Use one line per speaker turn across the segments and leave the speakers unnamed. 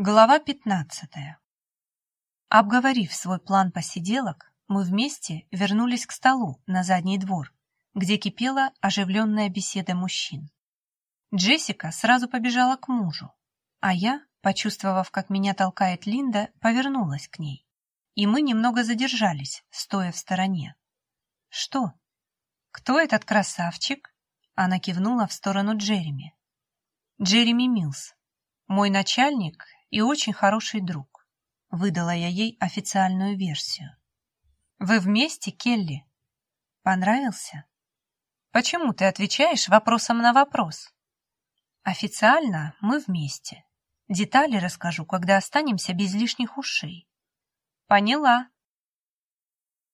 Глава 15. Обговорив свой план посиделок, мы вместе вернулись к столу на задний двор, где кипела оживленная беседа мужчин. Джессика сразу побежала к мужу, а я, почувствовав, как меня толкает Линда, повернулась к ней. И мы немного задержались, стоя в стороне. «Что? Кто этот красавчик?» Она кивнула в сторону Джереми. «Джереми Милс. Мой начальник и очень хороший друг. Выдала я ей официальную версию. Вы вместе, Келли? Понравился? Почему ты отвечаешь вопросом на вопрос? Официально мы вместе. Детали расскажу, когда останемся без лишних ушей. Поняла.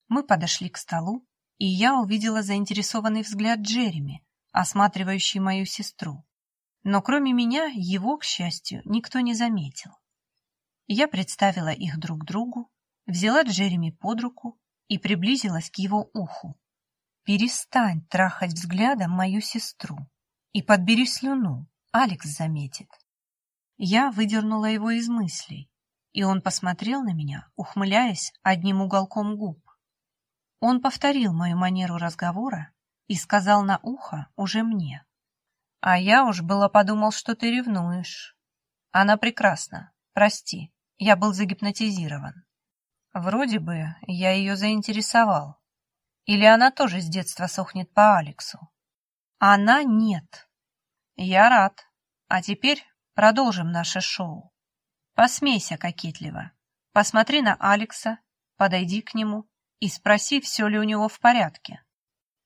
Мы подошли к столу, и я увидела заинтересованный взгляд Джереми, осматривающий мою сестру но кроме меня его, к счастью, никто не заметил. Я представила их друг другу, взяла Джереми под руку и приблизилась к его уху. «Перестань трахать взглядом мою сестру и подбери слюну, Алекс заметит». Я выдернула его из мыслей, и он посмотрел на меня, ухмыляясь одним уголком губ. Он повторил мою манеру разговора и сказал на ухо уже мне. А я уж было подумал, что ты ревнуешь. Она прекрасна. Прости, я был загипнотизирован. Вроде бы я ее заинтересовал. Или она тоже с детства сохнет по Алексу? Она нет. Я рад. А теперь продолжим наше шоу. Посмейся кокетливо. Посмотри на Алекса, подойди к нему и спроси, все ли у него в порядке.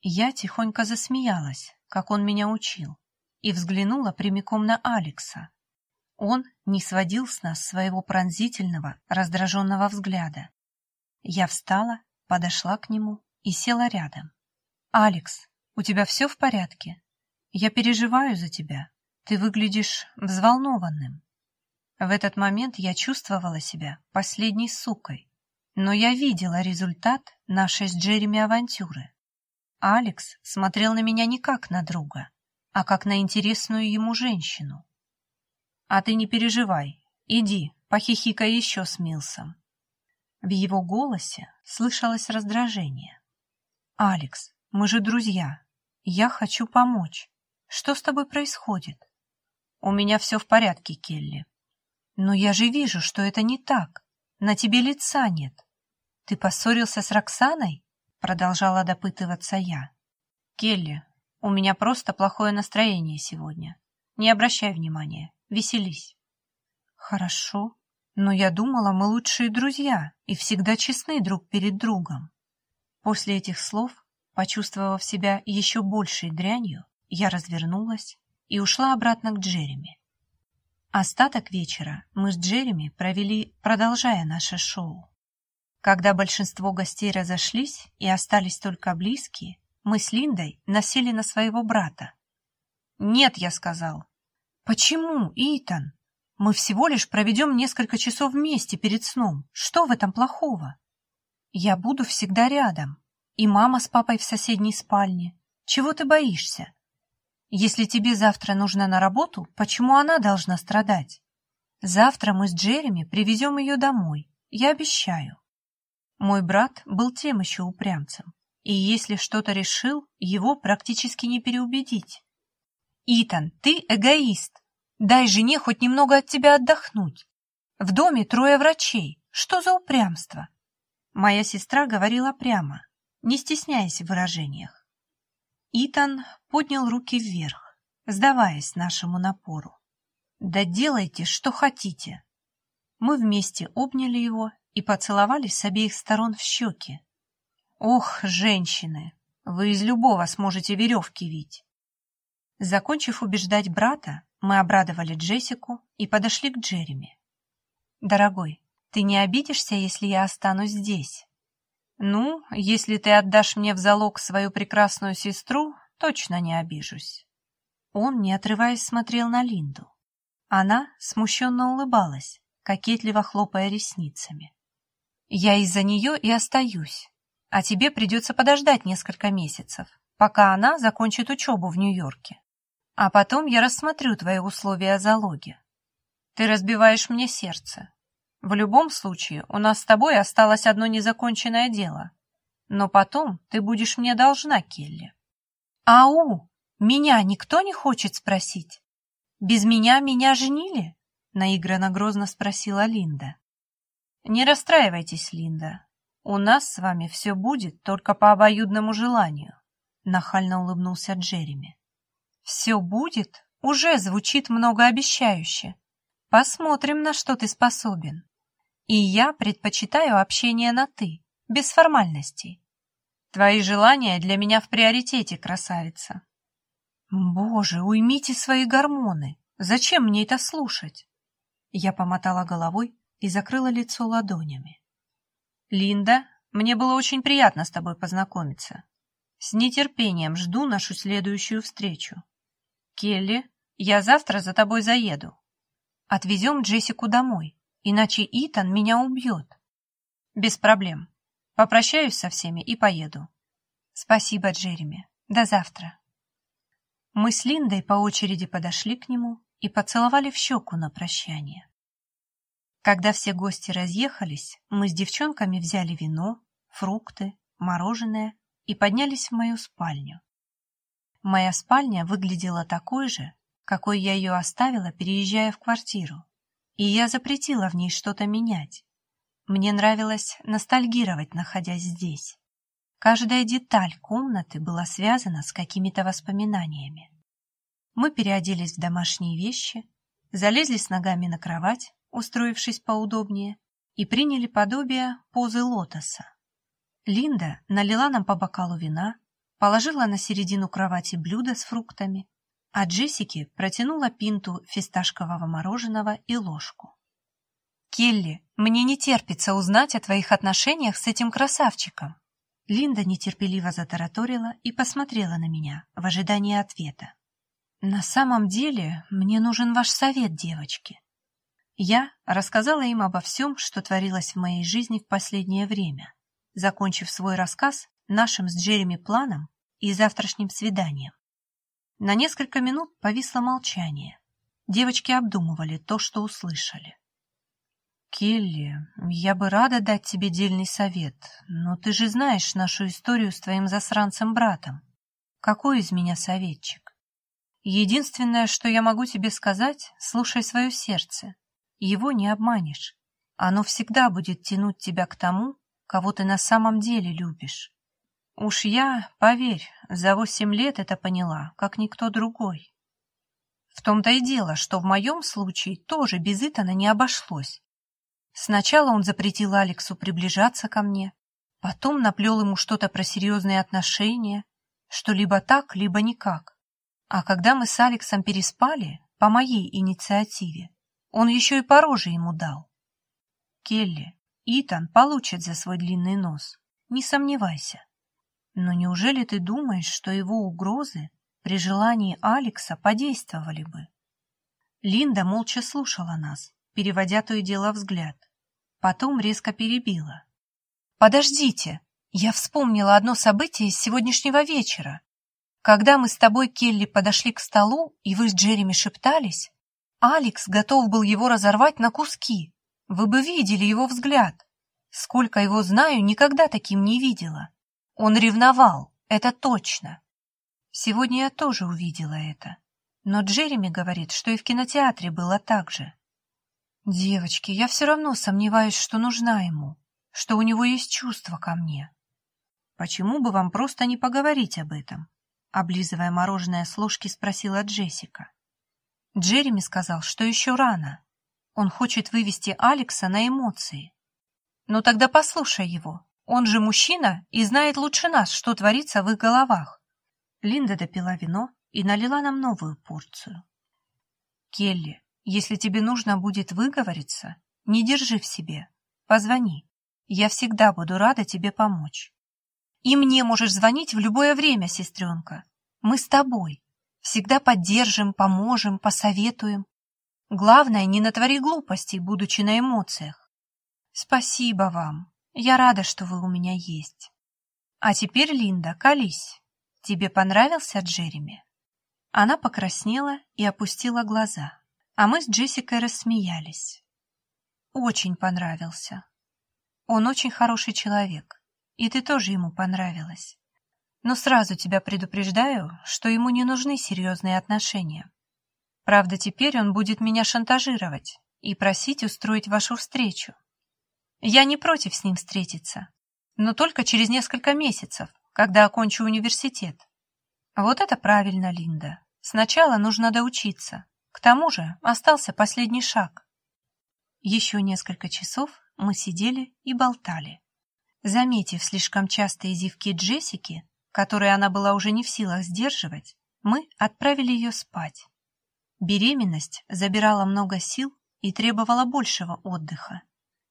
Я тихонько засмеялась, как он меня учил и взглянула прямиком на Алекса. Он не сводил с нас своего пронзительного, раздраженного взгляда. Я встала, подошла к нему и села рядом. «Алекс, у тебя все в порядке? Я переживаю за тебя. Ты выглядишь взволнованным». В этот момент я чувствовала себя последней сукой, но я видела результат нашей с Джереми авантюры. Алекс смотрел на меня не как на друга, а как на интересную ему женщину. А ты не переживай, иди, похихикай еще с Милсом. В его голосе слышалось раздражение. «Алекс, мы же друзья. Я хочу помочь. Что с тобой происходит?» «У меня все в порядке, Келли». «Но я же вижу, что это не так. На тебе лица нет. Ты поссорился с Роксаной?» Продолжала допытываться я. «Келли, у меня просто плохое настроение сегодня. Не обращай внимания, веселись. Хорошо, но я думала, мы лучшие друзья и всегда честны друг перед другом. После этих слов, почувствовав себя еще большей дрянью, я развернулась и ушла обратно к Джереми. Остаток вечера мы с Джереми провели, продолжая наше шоу. Когда большинство гостей разошлись и остались только близкие, мы с Линдой насели на своего брата. «Нет», — я сказал. «Почему, Итан? Мы всего лишь проведем несколько часов вместе перед сном. Что в этом плохого? Я буду всегда рядом. И мама с папой в соседней спальне. Чего ты боишься? Если тебе завтра нужно на работу, почему она должна страдать? Завтра мы с Джереми привезем ее домой. Я обещаю». Мой брат был тем еще упрямцем и если что-то решил, его практически не переубедить. «Итан, ты эгоист. Дай жене хоть немного от тебя отдохнуть. В доме трое врачей. Что за упрямство?» Моя сестра говорила прямо, не стесняясь в выражениях. Итан поднял руки вверх, сдаваясь нашему напору. «Да делайте, что хотите». Мы вместе обняли его и поцеловались с обеих сторон в щеки, Ох, женщины, вы из любого сможете веревки вить. Закончив убеждать брата, мы обрадовали Джессику и подошли к Джереми. «Дорогой, ты не обидишься, если я останусь здесь?» «Ну, если ты отдашь мне в залог свою прекрасную сестру, точно не обижусь». Он, не отрываясь, смотрел на Линду. Она смущенно улыбалась, кокетливо хлопая ресницами. «Я из-за нее и остаюсь а тебе придется подождать несколько месяцев, пока она закончит учебу в Нью-Йорке. А потом я рассмотрю твои условия о залоге. Ты разбиваешь мне сердце. В любом случае, у нас с тобой осталось одно незаконченное дело. Но потом ты будешь мне должна, Келли. Ау! Меня никто не хочет спросить? Без меня меня женили? Наигранно грозно спросила Линда. Не расстраивайтесь, Линда. У нас с вами все будет только по обоюдному желанию. Нахально улыбнулся Джереми. Все будет уже звучит многообещающе. Посмотрим, на что ты способен. И я предпочитаю общение на «ты», без формальностей. Твои желания для меня в приоритете, красавица. Боже, уймите свои гормоны. Зачем мне это слушать? Я помотала головой и закрыла лицо ладонями. Линда, мне было очень приятно с тобой познакомиться. С нетерпением жду нашу следующую встречу. Келли, я завтра за тобой заеду. Отвезем Джессику домой, иначе Итан меня убьет. Без проблем. Попрощаюсь со всеми и поеду. Спасибо, Джереми. До завтра. Мы с Линдой по очереди подошли к нему и поцеловали в щеку на прощание. Когда все гости разъехались, мы с девчонками взяли вино, фрукты, мороженое и поднялись в мою спальню. Моя спальня выглядела такой же, какой я ее оставила, переезжая в квартиру, и я запретила в ней что-то менять. Мне нравилось ностальгировать, находясь здесь. Каждая деталь комнаты была связана с какими-то воспоминаниями. Мы переоделись в домашние вещи, залезли с ногами на кровать, устроившись поудобнее, и приняли подобие позы лотоса. Линда налила нам по бокалу вина, положила на середину кровати блюдо с фруктами, а Джессике протянула пинту фисташкового мороженого и ложку. «Келли, мне не терпится узнать о твоих отношениях с этим красавчиком». Линда нетерпеливо затараторила и посмотрела на меня в ожидании ответа. «На самом деле мне нужен ваш совет, девочки». Я рассказала им обо всем, что творилось в моей жизни в последнее время, закончив свой рассказ нашим с Джереми планом и завтрашним свиданием. На несколько минут повисло молчание. Девочки обдумывали то, что услышали. «Келли, я бы рада дать тебе дельный совет, но ты же знаешь нашу историю с твоим засранцем-братом. Какой из меня советчик? Единственное, что я могу тебе сказать, слушай свое сердце. Его не обманешь. Оно всегда будет тянуть тебя к тому, кого ты на самом деле любишь. Уж я, поверь, за восемь лет это поняла, как никто другой. В том-то и дело, что в моем случае тоже без Итана не обошлось. Сначала он запретил Алексу приближаться ко мне, потом наплел ему что-то про серьезные отношения, что либо так, либо никак. А когда мы с Алексом переспали, по моей инициативе, он еще и по роже ему дал. Келли, Итан получит за свой длинный нос, не сомневайся. Но неужели ты думаешь, что его угрозы при желании Алекса подействовали бы? Линда молча слушала нас, переводя то и дело взгляд. Потом резко перебила. «Подождите, я вспомнила одно событие из сегодняшнего вечера. Когда мы с тобой, Келли, подошли к столу, и вы с Джереми шептались, Алекс готов был его разорвать на куски. Вы бы видели его взгляд. Сколько его знаю, никогда таким не видела. Он ревновал, это точно. Сегодня я тоже увидела это. Но Джереми говорит, что и в кинотеатре было так же. Девочки, я все равно сомневаюсь, что нужна ему, что у него есть чувства ко мне. Почему бы вам просто не поговорить об этом? Облизывая мороженое с ложки, спросила Джессика. Джереми сказал, что еще рано. Он хочет вывести Алекса на эмоции. Ну тогда послушай его, он же мужчина и знает лучше нас, что творится в их головах. Линда допила вино и налила нам новую порцию. Келли, если тебе нужно будет выговориться, не держи в себе. Позвони. Я всегда буду рада тебе помочь. И мне можешь звонить в любое время, сестренка. Мы с тобой. Всегда поддержим, поможем, посоветуем. Главное, не натвори глупостей, будучи на эмоциях. Спасибо вам. Я рада, что вы у меня есть. А теперь, Линда, колись. Тебе понравился Джереми? Она покраснела и опустила глаза. А мы с Джессикой рассмеялись. Очень понравился. Он очень хороший человек, и ты тоже ему понравилась. Но сразу тебя предупреждаю, что ему не нужны серьезные отношения. Правда, теперь он будет меня шантажировать и просить устроить вашу встречу. Я не против с ним встретиться, но только через несколько месяцев, когда окончу университет. Вот это правильно, Линда. Сначала нужно доучиться. К тому же остался последний шаг. Еще несколько часов мы сидели и болтали. Заметив слишком частые зевки Джессики, которые она была уже не в силах сдерживать, мы отправили ее спать. Беременность забирала много сил и требовала большего отдыха.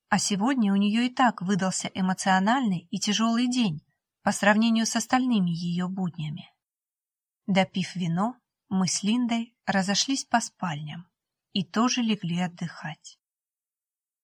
А сегодня у нее и так выдался эмоциональный и тяжелый день по сравнению с остальными ее буднями. Допив вино, мы с Линдой разошлись по спальням и тоже легли отдыхать.